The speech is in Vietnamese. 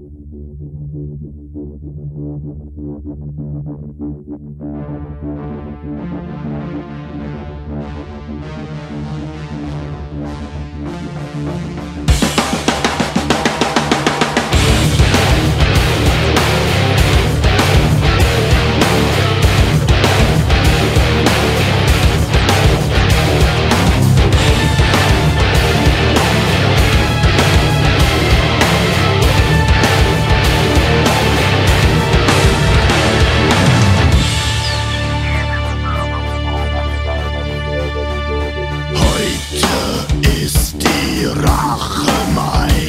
Heute ist die Rache mein.